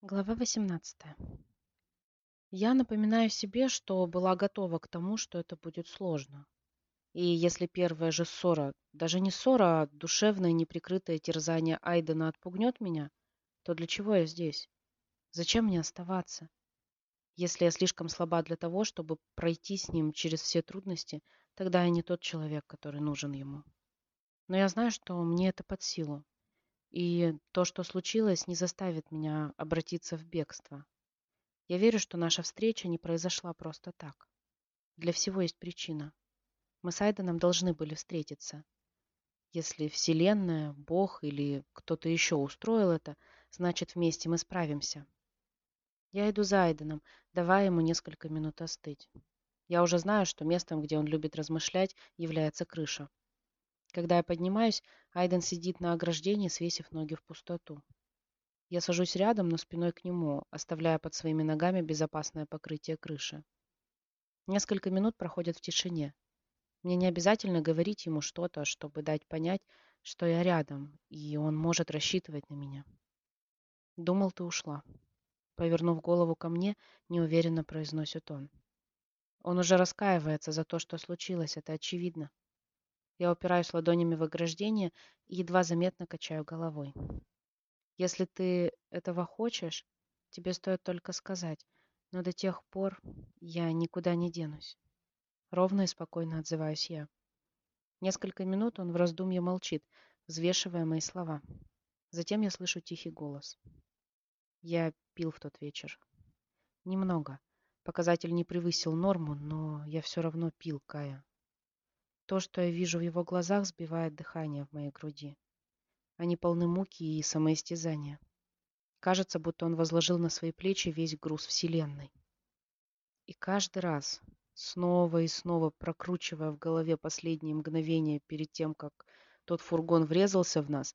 Глава 18. Я напоминаю себе, что была готова к тому, что это будет сложно. И если первая же ссора, даже не ссора, а душевное неприкрытое терзание Айдена отпугнет меня, то для чего я здесь? Зачем мне оставаться? Если я слишком слаба для того, чтобы пройти с ним через все трудности, тогда я не тот человек, который нужен ему. Но я знаю, что мне это под силу. И то, что случилось, не заставит меня обратиться в бегство. Я верю, что наша встреча не произошла просто так. Для всего есть причина. Мы с Айденом должны были встретиться. Если Вселенная, Бог или кто-то еще устроил это, значит вместе мы справимся. Я иду за Айденом, давая ему несколько минут остыть. Я уже знаю, что местом, где он любит размышлять, является крыша. Когда я поднимаюсь, Айден сидит на ограждении, свесив ноги в пустоту. Я сажусь рядом, но спиной к нему, оставляя под своими ногами безопасное покрытие крыши. Несколько минут проходят в тишине. Мне не обязательно говорить ему что-то, чтобы дать понять, что я рядом, и он может рассчитывать на меня. Думал, ты ушла. Повернув голову ко мне, неуверенно произносит он. Он уже раскаивается за то, что случилось, это очевидно. Я упираюсь ладонями в ограждение и едва заметно качаю головой. Если ты этого хочешь, тебе стоит только сказать, но до тех пор я никуда не денусь. Ровно и спокойно отзываюсь я. Несколько минут он в раздумье молчит, взвешивая мои слова. Затем я слышу тихий голос. Я пил в тот вечер. Немного. Показатель не превысил норму, но я все равно пил, Кая. То, что я вижу в его глазах, сбивает дыхание в моей груди. Они полны муки и самоистязания. Кажется, будто он возложил на свои плечи весь груз Вселенной. И каждый раз, снова и снова прокручивая в голове последние мгновения перед тем, как тот фургон врезался в нас,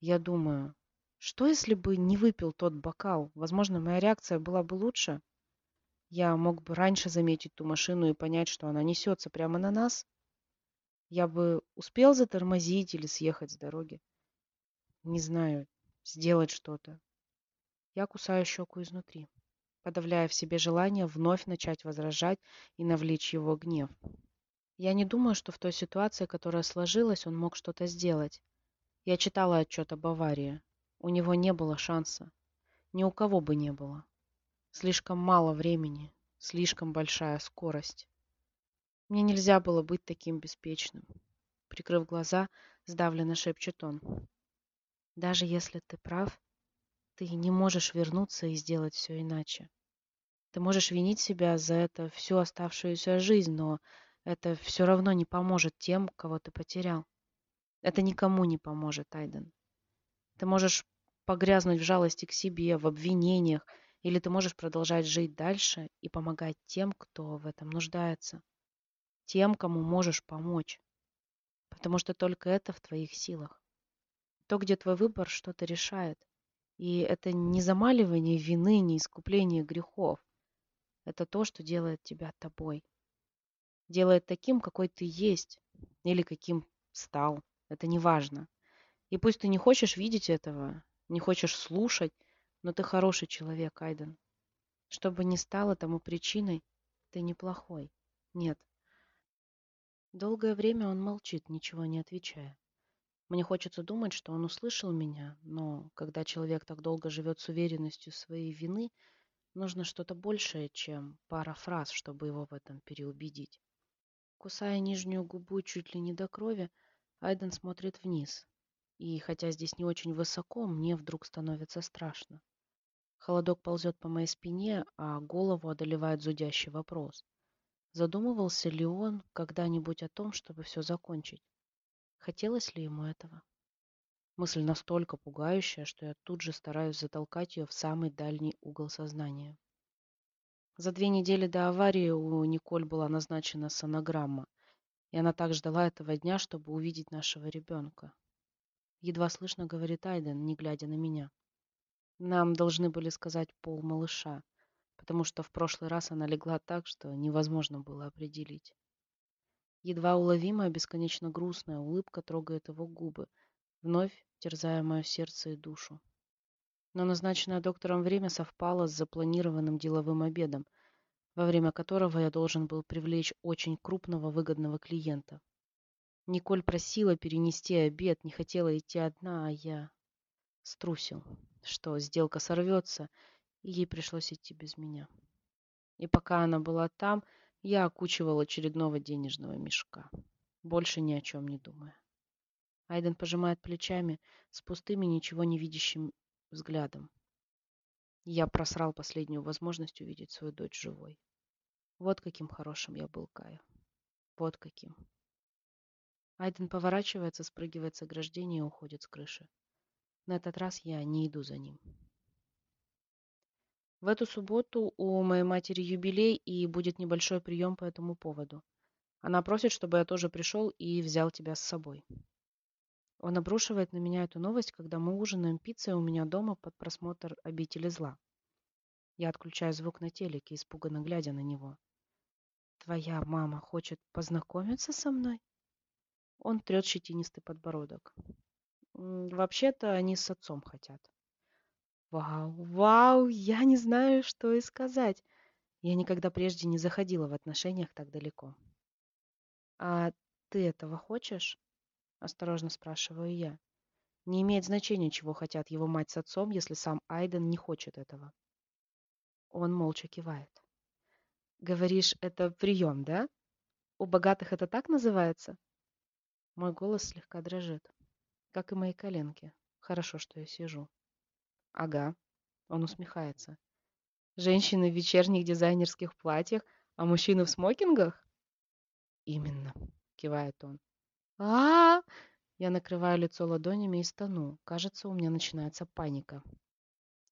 я думаю, что если бы не выпил тот бокал? Возможно, моя реакция была бы лучше. Я мог бы раньше заметить ту машину и понять, что она несется прямо на нас. Я бы успел затормозить или съехать с дороги. Не знаю, сделать что-то. Я кусаю щеку изнутри, подавляя в себе желание вновь начать возражать и навлечь его гнев. Я не думаю, что в той ситуации, которая сложилась, он мог что-то сделать. Я читала отчет об аварии. У него не было шанса. Ни у кого бы не было. Слишком мало времени, слишком большая скорость. Мне нельзя было быть таким беспечным. Прикрыв глаза, сдавленно шепчет он. Даже если ты прав, ты не можешь вернуться и сделать все иначе. Ты можешь винить себя за это всю оставшуюся жизнь, но это все равно не поможет тем, кого ты потерял. Это никому не поможет, Айден. Ты можешь погрязнуть в жалости к себе, в обвинениях, или ты можешь продолжать жить дальше и помогать тем, кто в этом нуждается тем, кому можешь помочь. Потому что только это в твоих силах. То, где твой выбор что-то решает. И это не замаливание вины, не искупление грехов. Это то, что делает тебя тобой. Делает таким, какой ты есть. Или каким стал. Это не важно. И пусть ты не хочешь видеть этого, не хочешь слушать, но ты хороший человек, Айден. Что бы ни стало тому причиной, ты неплохой. Нет, Долгое время он молчит, ничего не отвечая. Мне хочется думать, что он услышал меня, но когда человек так долго живет с уверенностью своей вины, нужно что-то большее, чем пара фраз, чтобы его в этом переубедить. Кусая нижнюю губу чуть ли не до крови, Айден смотрит вниз. И хотя здесь не очень высоко, мне вдруг становится страшно. Холодок ползет по моей спине, а голову одолевает зудящий вопрос. Задумывался ли он когда-нибудь о том, чтобы все закончить? Хотелось ли ему этого? Мысль настолько пугающая, что я тут же стараюсь затолкать ее в самый дальний угол сознания. За две недели до аварии у Николь была назначена сонограмма, и она так ждала этого дня, чтобы увидеть нашего ребенка. Едва слышно говорит Айден, не глядя на меня. Нам должны были сказать пол малыша потому что в прошлый раз она легла так, что невозможно было определить. Едва уловимая, бесконечно грустная улыбка трогает его губы, вновь терзая мое сердце и душу. Но назначенное доктором время совпало с запланированным деловым обедом, во время которого я должен был привлечь очень крупного выгодного клиента. Николь просила перенести обед, не хотела идти одна, а я струсил, что сделка сорвется, ей пришлось идти без меня. И пока она была там, я окучивал очередного денежного мешка, больше ни о чем не думая. Айден пожимает плечами с пустыми, ничего не видящим взглядом. Я просрал последнюю возможность увидеть свою дочь живой. Вот каким хорошим я был, Кая. Вот каким. Айден поворачивается, спрыгивает с ограждения и уходит с крыши. На этот раз я не иду за ним. В эту субботу у моей матери юбилей и будет небольшой прием по этому поводу. Она просит, чтобы я тоже пришел и взял тебя с собой. Он обрушивает на меня эту новость, когда мы ужинаем пиццей у меня дома под просмотр «Обители зла». Я отключаю звук на телеке, испуганно глядя на него. «Твоя мама хочет познакомиться со мной?» Он трет щетинистый подбородок. Вообще-то они с отцом хотят. Вау, вау, я не знаю, что и сказать. Я никогда прежде не заходила в отношениях так далеко. А ты этого хочешь? Осторожно спрашиваю я. Не имеет значения, чего хотят его мать с отцом, если сам Айден не хочет этого. Он молча кивает. Говоришь, это прием, да? У богатых это так называется? Мой голос слегка дрожит, как и мои коленки. Хорошо, что я сижу. Ага, он усмехается. Женщины в вечерних дизайнерских платьях, а мужчины в смокингах? Именно, кивает он. А, -а, а Я накрываю лицо ладонями и стану. Кажется, у меня начинается паника.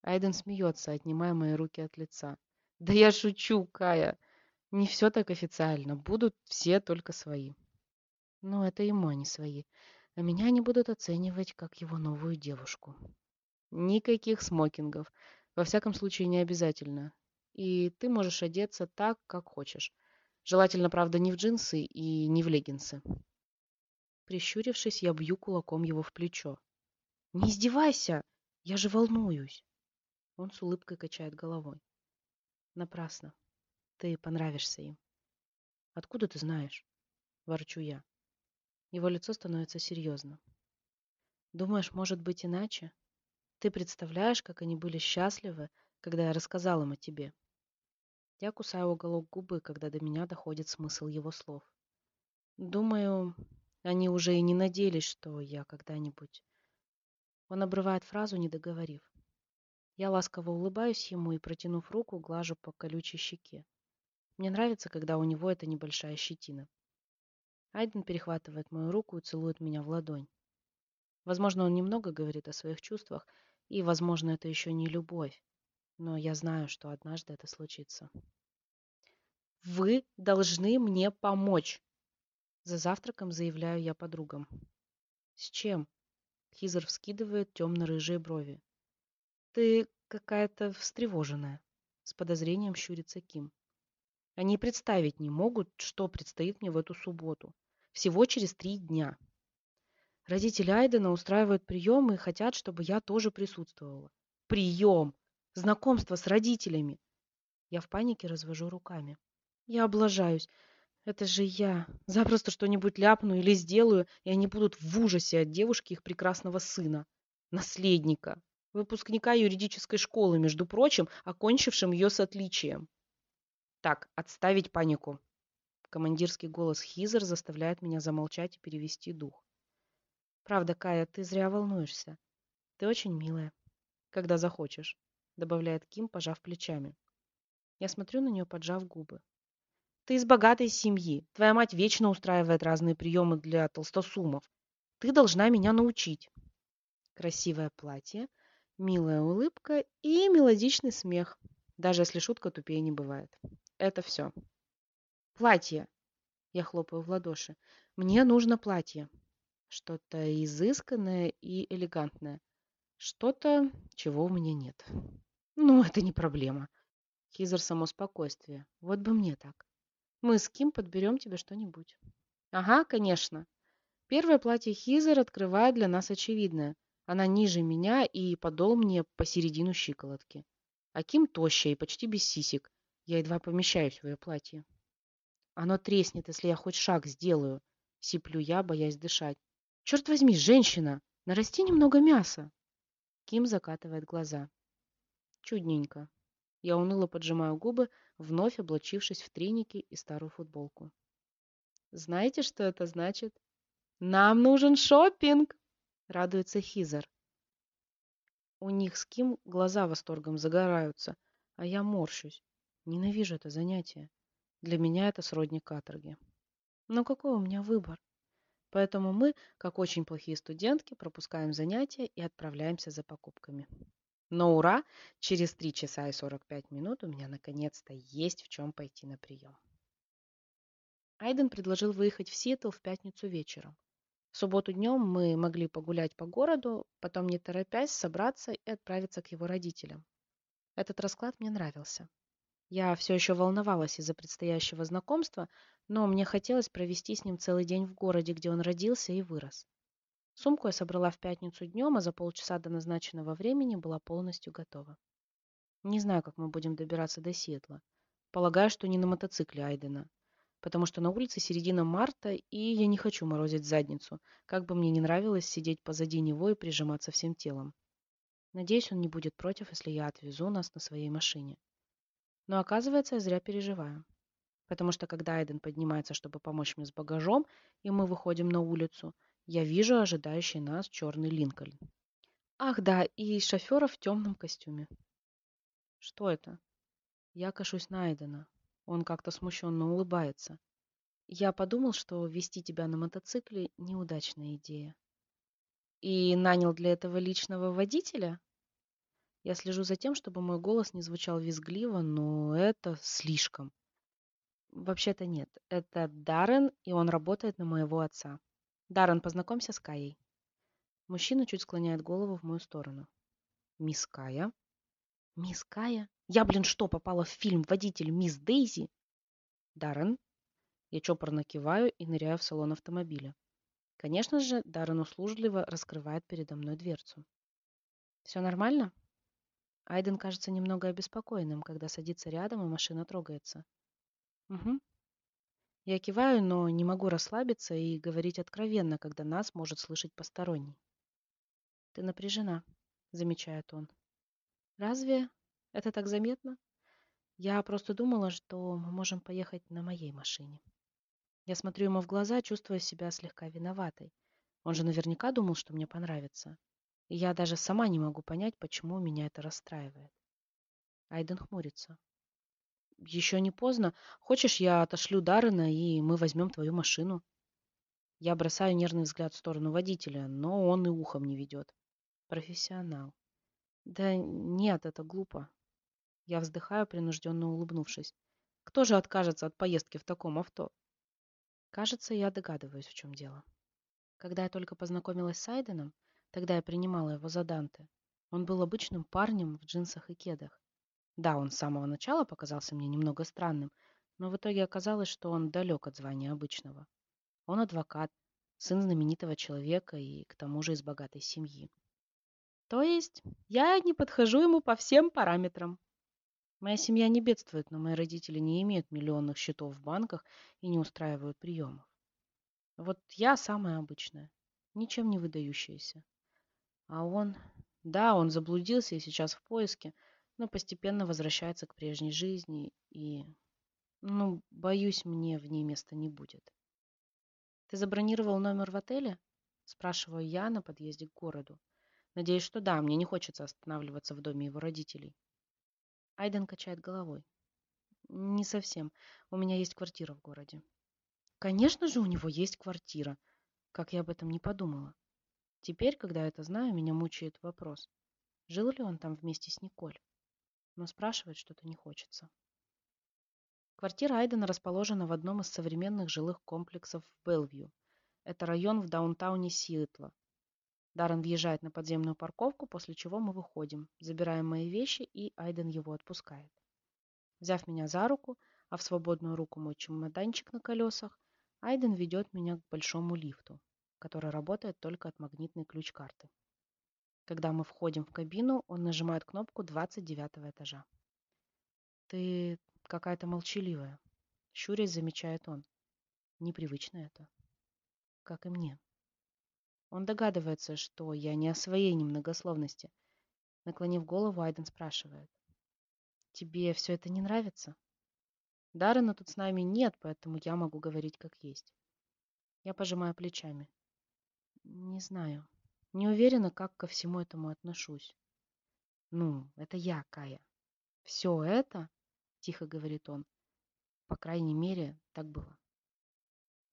Айден смеется, отнимая мои руки от лица. Да я шучу, Кая. Не все так официально. Будут все только свои. Но это ему они свои. А меня они будут оценивать как его новую девушку. Никаких смокингов. Во всяком случае, не обязательно. И ты можешь одеться так, как хочешь. Желательно, правда, не в джинсы и не в леггинсы. Прищурившись, я бью кулаком его в плечо. «Не издевайся! Я же волнуюсь!» Он с улыбкой качает головой. «Напрасно. Ты понравишься им». «Откуда ты знаешь?» – ворчу я. Его лицо становится серьезно. Думаешь, может быть иначе? Ты представляешь, как они были счастливы, когда я рассказал им о тебе? Я кусаю уголок губы, когда до меня доходит смысл его слов. Думаю, они уже и не надеялись, что я когда-нибудь... Он обрывает фразу, не договорив. Я ласково улыбаюсь ему и, протянув руку, глажу по колючей щеке. Мне нравится, когда у него эта небольшая щетина. Айден перехватывает мою руку и целует меня в ладонь. Возможно, он немного говорит о своих чувствах, и, возможно, это еще не любовь, но я знаю, что однажды это случится. «Вы должны мне помочь!» За завтраком заявляю я подругам. «С чем?» Хизер вскидывает темно-рыжие брови. «Ты какая-то встревоженная», — с подозрением щурится Ким. Они представить не могут, что предстоит мне в эту субботу. Всего через три дня. Родители Айдена устраивают прием и хотят, чтобы я тоже присутствовала. Прием! Знакомство с родителями! Я в панике развожу руками. Я облажаюсь. Это же я. Запросто что-нибудь ляпну или сделаю, и они будут в ужасе от девушки их прекрасного сына. Наследника. Выпускника юридической школы, между прочим, окончившим ее с отличием. Так, отставить панику. Командирский голос Хизер заставляет меня замолчать и перевести дух. Правда, Кая, ты зря волнуешься. Ты очень милая. Когда захочешь, добавляет Ким, пожав плечами. Я смотрю на нее, поджав губы. Ты из богатой семьи. Твоя мать вечно устраивает разные приемы для толстосумов. Ты должна меня научить. Красивое платье, милая улыбка и мелодичный смех, даже если шутка тупее не бывает. Это все. Платье. Я хлопаю в ладоши. Мне нужно платье. Что-то изысканное и элегантное. Что-то, чего у меня нет. Ну, это не проблема. Хизер само спокойствие. Вот бы мне так. Мы с Ким подберем тебе что-нибудь. Ага, конечно. Первое платье Хизер открывает для нас очевидное. Она ниже меня и подол мне посередину щиколотки. А Ким тощая и почти без сисек. Я едва помещаюсь в ее платье. Оно треснет, если я хоть шаг сделаю. Сиплю я, боясь дышать. Черт возьми, женщина! Нарасти немного мяса. Ким закатывает глаза. Чудненько. Я уныло поджимаю губы, вновь облачившись в треники и старую футболку. Знаете, что это значит? Нам нужен шопинг! Радуется Хизер. У них с Ким глаза восторгом загораются, а я морщусь. Ненавижу это занятие. Для меня это сродни каторги. Но какой у меня выбор? Поэтому мы, как очень плохие студентки, пропускаем занятия и отправляемся за покупками. Но ура! Через 3 часа и 45 минут у меня наконец-то есть в чем пойти на прием. Айден предложил выехать в Сиэтл в пятницу вечером. В субботу днем мы могли погулять по городу, потом, не торопясь, собраться и отправиться к его родителям. Этот расклад мне нравился. Я все еще волновалась из-за предстоящего знакомства, но мне хотелось провести с ним целый день в городе, где он родился и вырос. Сумку я собрала в пятницу днем, а за полчаса до назначенного времени была полностью готова. Не знаю, как мы будем добираться до Сиэтла. Полагаю, что не на мотоцикле Айдена, потому что на улице середина марта, и я не хочу морозить задницу, как бы мне не нравилось сидеть позади него и прижиматься всем телом. Надеюсь, он не будет против, если я отвезу нас на своей машине. Но оказывается, я зря переживаю. Потому что когда Айден поднимается, чтобы помочь мне с багажом, и мы выходим на улицу, я вижу ожидающий нас черный Линкольн. Ах да, и шофера в темном костюме. Что это? Я кашусь на Айдена. Он как-то смущенно улыбается. Я подумал, что вести тебя на мотоцикле – неудачная идея. И нанял для этого личного водителя? Я слежу за тем, чтобы мой голос не звучал визгливо, но это слишком. Вообще-то нет. Это Даррен, и он работает на моего отца. Даррен, познакомься с Каей. Мужчина чуть склоняет голову в мою сторону. Мисс Кая? Мисс Кая? Я, блин, что, попала в фильм «Водитель мисс Дейзи»? Даррен? Я чопорно киваю и ныряю в салон автомобиля. Конечно же, Даррен услужливо раскрывает передо мной дверцу. Все нормально? Айден кажется немного обеспокоенным, когда садится рядом, и машина трогается. Угу. Я киваю, но не могу расслабиться и говорить откровенно, когда нас может слышать посторонний. Ты напряжена, замечает он. Разве это так заметно? Я просто думала, что мы можем поехать на моей машине. Я смотрю ему в глаза, чувствуя себя слегка виноватой. Он же наверняка думал, что мне понравится. Я даже сама не могу понять, почему меня это расстраивает. Айден хмурится. Еще не поздно. Хочешь, я отошлю Даррена, и мы возьмем твою машину? Я бросаю нервный взгляд в сторону водителя, но он и ухом не ведет. Профессионал. Да нет, это глупо. Я вздыхаю, принужденно улыбнувшись. Кто же откажется от поездки в таком авто? Кажется, я догадываюсь, в чем дело. Когда я только познакомилась с Айденом, Тогда я принимала его за Данте. Он был обычным парнем в джинсах и кедах. Да, он с самого начала показался мне немного странным, но в итоге оказалось, что он далек от звания обычного. Он адвокат, сын знаменитого человека и к тому же из богатой семьи. То есть я не подхожу ему по всем параметрам. Моя семья не бедствует, но мои родители не имеют миллионных счетов в банках и не устраивают приемов. Вот я самая обычная, ничем не выдающаяся. А он... Да, он заблудился и сейчас в поиске, но постепенно возвращается к прежней жизни и... Ну, боюсь, мне в ней места не будет. Ты забронировал номер в отеле? Спрашиваю я на подъезде к городу. Надеюсь, что да, мне не хочется останавливаться в доме его родителей. Айден качает головой. Не совсем. У меня есть квартира в городе. Конечно же, у него есть квартира. Как я об этом не подумала. Теперь, когда это знаю, меня мучает вопрос, жил ли он там вместе с Николь. Но спрашивать что-то не хочется. Квартира Айдена расположена в одном из современных жилых комплексов в Белвью. Это район в даунтауне Сиэтла. Даррен въезжает на подземную парковку, после чего мы выходим, забираем мои вещи, и Айден его отпускает. Взяв меня за руку, а в свободную руку мой чемоданчик на колесах, Айден ведет меня к большому лифту, который работает только от магнитной ключ-карты. Когда мы входим в кабину, он нажимает кнопку 29 этажа. Ты какая-то молчаливая. Щурясь, замечает он. Непривычно это. Как и мне. Он догадывается, что я не о своей немногословности. Наклонив голову, Айден спрашивает. Тебе все это не нравится? Даррена тут с нами нет, поэтому я могу говорить как есть. Я пожимаю плечами. Не знаю. Не уверена, как ко всему этому отношусь. Ну, это я, Кая. Все это, тихо говорит он, по крайней мере, так было.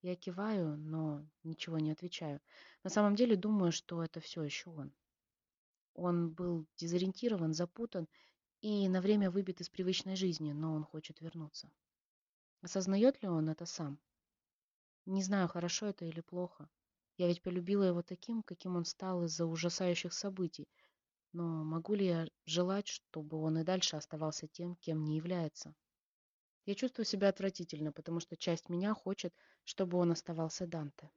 Я киваю, но ничего не отвечаю. На самом деле думаю, что это все еще он. Он был дезориентирован, запутан и на время выбит из привычной жизни, но он хочет вернуться. Осознает ли он это сам? Не знаю, хорошо это или плохо. Я ведь полюбила его таким, каким он стал из-за ужасающих событий. Но могу ли я желать, чтобы он и дальше оставался тем, кем не является? Я чувствую себя отвратительно, потому что часть меня хочет, чтобы он оставался Данте.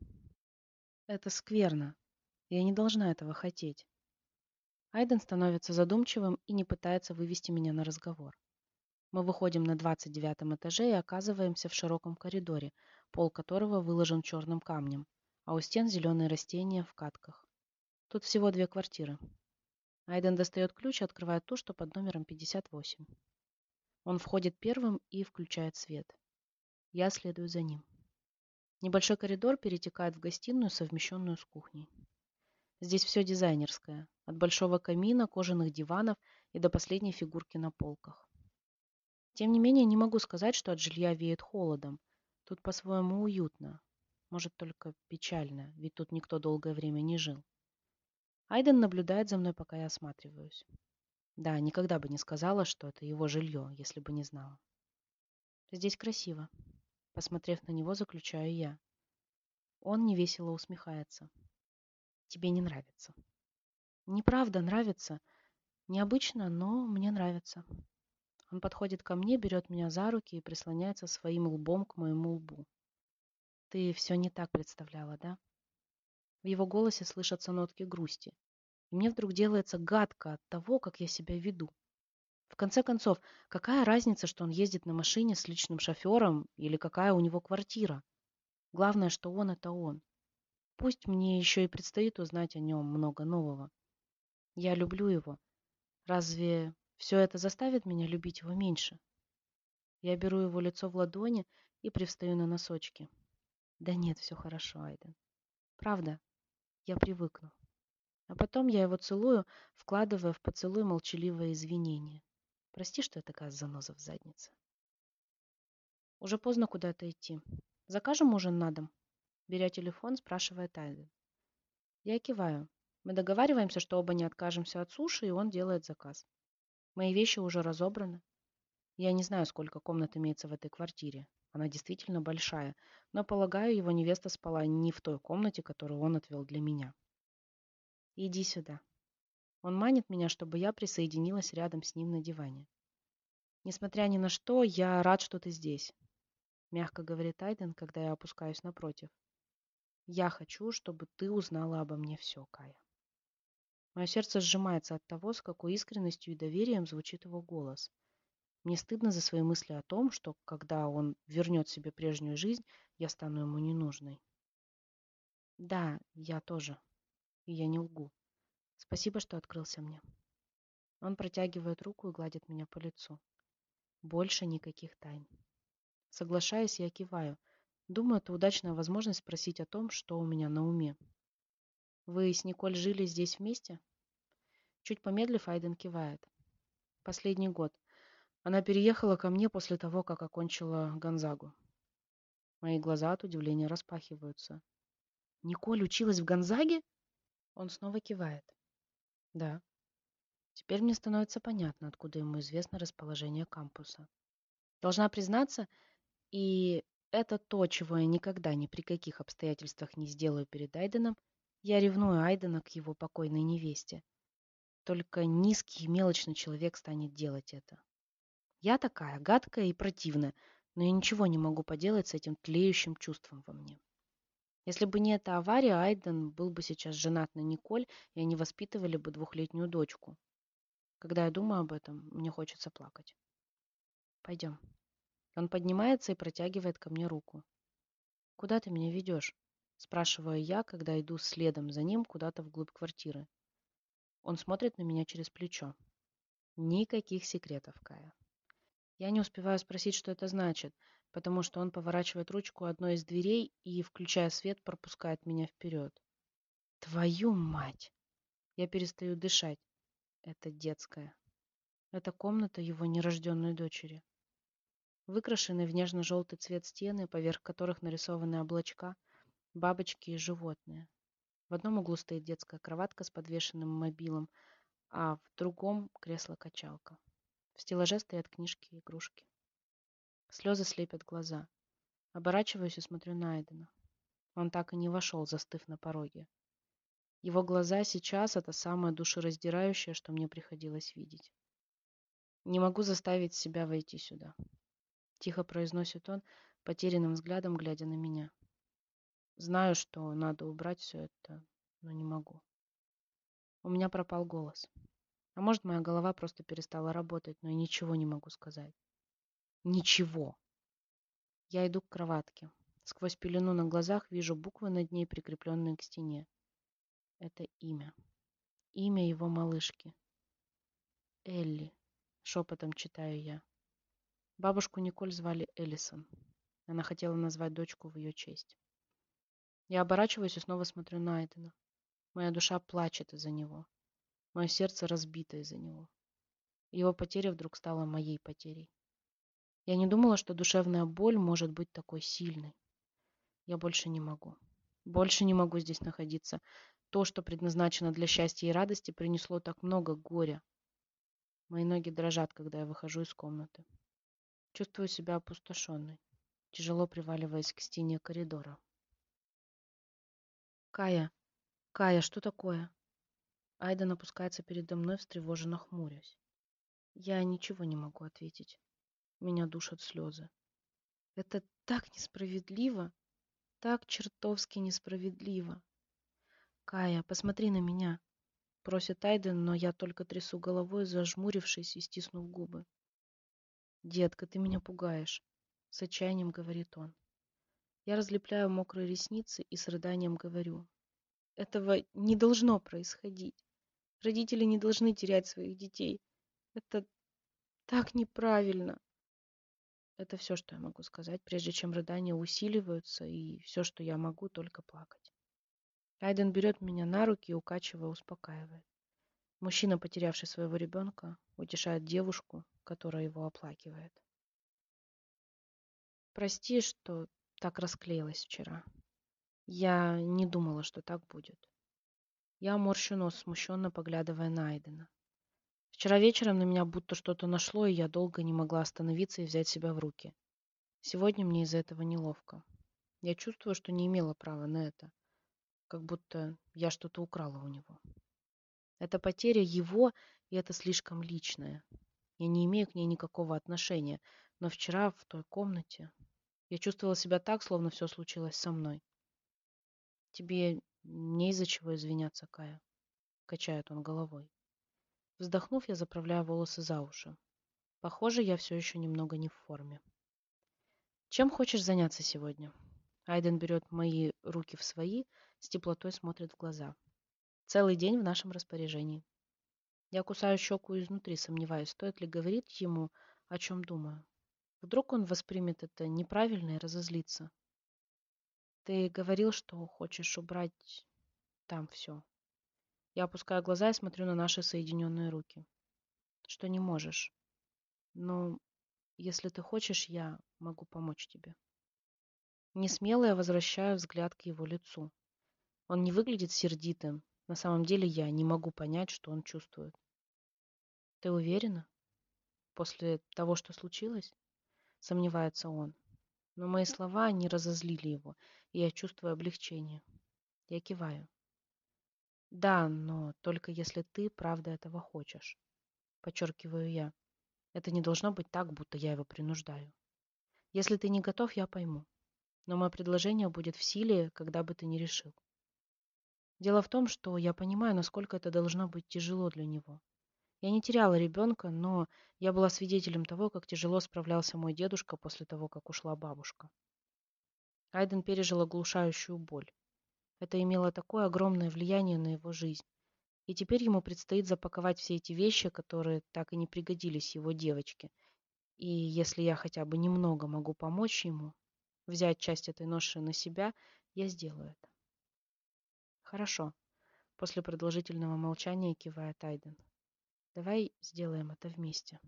Это скверно. Я не должна этого хотеть. Айден становится задумчивым и не пытается вывести меня на разговор. Мы выходим на 29 этаже и оказываемся в широком коридоре, пол которого выложен черным камнем, а у стен зеленые растения в катках. Тут всего две квартиры. Айден достает ключ и открывает ту, что под номером 58. Он входит первым и включает свет. Я следую за ним. Небольшой коридор перетекает в гостиную, совмещенную с кухней. Здесь все дизайнерское, от большого камина, кожаных диванов и до последней фигурки на полках. Тем не менее, не могу сказать, что от жилья веет холодом. Тут по-своему уютно. Может, только печально, ведь тут никто долгое время не жил. Айден наблюдает за мной, пока я осматриваюсь. Да, никогда бы не сказала, что это его жилье, если бы не знала. Здесь красиво. Посмотрев на него, заключаю я. Он невесело усмехается. Тебе не нравится. Неправда, нравится. Необычно, но мне нравится. Он подходит ко мне, берет меня за руки и прислоняется своим лбом к моему лбу. Ты все не так представляла, да? В его голосе слышатся нотки грусти. И мне вдруг делается гадко от того, как я себя веду. В конце концов, какая разница, что он ездит на машине с личным шофером или какая у него квартира? Главное, что он – это он. Пусть мне еще и предстоит узнать о нем много нового. Я люблю его. Разве все это заставит меня любить его меньше? Я беру его лицо в ладони и привстаю на носочки. Да нет, все хорошо, Айден. Правда, я привыкну. А потом я его целую, вкладывая в поцелуй молчаливое извинение. Прости, что я такая заноза в заднице. Уже поздно куда-то идти. Закажем ужин на дом? Беря телефон, спрашивает Айден. Я киваю. Мы договариваемся, что оба не откажемся от суши, и он делает заказ. Мои вещи уже разобраны. Я не знаю, сколько комнат имеется в этой квартире. Она действительно большая, но, полагаю, его невеста спала не в той комнате, которую он отвел для меня. Иди сюда. Он манит меня, чтобы я присоединилась рядом с ним на диване. Несмотря ни на что, я рад, что ты здесь. Мягко говорит Айден, когда я опускаюсь напротив. Я хочу, чтобы ты узнала обо мне все, Кая. Мое сердце сжимается от того, с какой искренностью и доверием звучит его голос. Мне стыдно за свои мысли о том, что, когда он вернет себе прежнюю жизнь, я стану ему ненужной. Да, я тоже. И я не лгу. Спасибо, что открылся мне. Он протягивает руку и гладит меня по лицу. Больше никаких тайн. Соглашаясь, я киваю – Думаю, это удачная возможность спросить о том, что у меня на уме. Вы с Николь жили здесь вместе? Чуть помедлив, Айден кивает. Последний год. Она переехала ко мне после того, как окончила Гонзагу. Мои глаза от удивления распахиваются. Николь училась в Гонзаге? Он снова кивает. Да. Теперь мне становится понятно, откуда ему известно расположение кампуса. Должна признаться, и это то, чего я никогда ни при каких обстоятельствах не сделаю перед Айденом. Я ревную Айдена к его покойной невесте. Только низкий и мелочный человек станет делать это. Я такая, гадкая и противная, но я ничего не могу поделать с этим тлеющим чувством во мне. Если бы не эта авария, Айден был бы сейчас женат на Николь, и они воспитывали бы двухлетнюю дочку. Когда я думаю об этом, мне хочется плакать. Пойдем. Он поднимается и протягивает ко мне руку. Куда ты меня ведешь? Спрашиваю я, когда иду следом за ним куда-то вглубь квартиры. Он смотрит на меня через плечо. Никаких секретов, Кая. Я не успеваю спросить, что это значит, потому что он поворачивает ручку одной из дверей и, включая свет, пропускает меня вперед. Твою мать! Я перестаю дышать. Это детская. Это комната его нерожденной дочери. Выкрашенные в нежно-желтый цвет стены, поверх которых нарисованы облачка, бабочки и животные. В одном углу стоит детская кроватка с подвешенным мобилом, а в другом кресло-качалка. В стеллаже стоят книжки и игрушки. Слезы слепят глаза. Оборачиваюсь и смотрю на Айдена. Он так и не вошел, застыв на пороге. Его глаза сейчас — это самое душераздирающее, что мне приходилось видеть. Не могу заставить себя войти сюда. Тихо произносит он, потерянным взглядом глядя на меня. Знаю, что надо убрать все это, но не могу. У меня пропал голос. А может, моя голова просто перестала работать, но я ничего не могу сказать. Ничего. Я иду к кроватке. Сквозь пелену на глазах вижу буквы над ней, прикрепленные к стене. Это имя. Имя его малышки. Элли. Шепотом читаю я. Бабушку Николь звали Эллисон. Она хотела назвать дочку в ее честь. Я оборачиваюсь и снова смотрю на Айдена. Моя душа плачет из-за него. Мое сердце разбито из-за него. Его потеря вдруг стала моей потерей. Я не думала, что душевная боль может быть такой сильной. Я больше не могу. Больше не могу здесь находиться. То, что предназначено для счастья и радости, принесло так много горя. Мои ноги дрожат, когда я выхожу из комнаты. Чувствую себя опустошенной, тяжело приваливаясь к стене коридора. «Кая! Кая, что такое?» Айден опускается передо мной, встревоженно хмурясь. Я ничего не могу ответить. Меня душат слезы. Это так несправедливо, так чертовски несправедливо. Кая, посмотри на меня, просит Айден, но я только трясу головой, зажмурившись и стиснув губы. «Детка, ты меня пугаешь», — с отчаянием говорит он. Я разлепляю мокрые ресницы и с рыданием говорю. «Этого не должно происходить. Родители не должны терять своих детей. Это так неправильно». Это все, что я могу сказать, прежде чем рыдания усиливаются, и все, что я могу, только плакать. Айден берет меня на руки и, укачивая, успокаивает. Мужчина, потерявший своего ребенка, утешает девушку, которая его оплакивает. Прости, что так расклеилась вчера. Я не думала, что так будет. Я морщу нос, смущенно поглядывая на Айдена. Вчера вечером на меня будто что-то нашло, и я долго не могла остановиться и взять себя в руки. Сегодня мне из-за этого неловко. Я чувствую, что не имела права на это. Как будто я что-то украла у него. Это потеря его, и это слишком личное. Я не имею к ней никакого отношения, но вчера в той комнате я чувствовала себя так, словно все случилось со мной. Тебе не из-за чего извиняться, Кая, качает он головой. Вздохнув, я заправляю волосы за уши. Похоже, я все еще немного не в форме. Чем хочешь заняться сегодня? Айден берет мои руки в свои, с теплотой смотрит в глаза. Целый день в нашем распоряжении. Я кусаю щеку изнутри, сомневаюсь, стоит ли говорить ему, о чем думаю. Вдруг он воспримет это неправильно и разозлится. Ты говорил, что хочешь убрать там все. Я опускаю глаза и смотрю на наши соединенные руки. Что не можешь. Но если ты хочешь, я могу помочь тебе. Несмело я возвращаю взгляд к его лицу. Он не выглядит сердитым, на самом деле я не могу понять, что он чувствует. Ты уверена? После того, что случилось? Сомневается он. Но мои слова не разозлили его, и я чувствую облегчение. Я киваю. Да, но только если ты правда этого хочешь. Подчеркиваю я. Это не должно быть так, будто я его принуждаю. Если ты не готов, я пойму. Но мое предложение будет в силе, когда бы ты ни решил. Дело в том, что я понимаю, насколько это должно быть тяжело для него. Я не теряла ребенка, но я была свидетелем того, как тяжело справлялся мой дедушка после того, как ушла бабушка. Айден пережил оглушающую боль. Это имело такое огромное влияние на его жизнь. И теперь ему предстоит запаковать все эти вещи, которые так и не пригодились его девочке. И если я хотя бы немного могу помочь ему, взять часть этой ноши на себя, я сделаю это. Хорошо. После продолжительного молчания кивает Айден. Давай сделаем это вместе.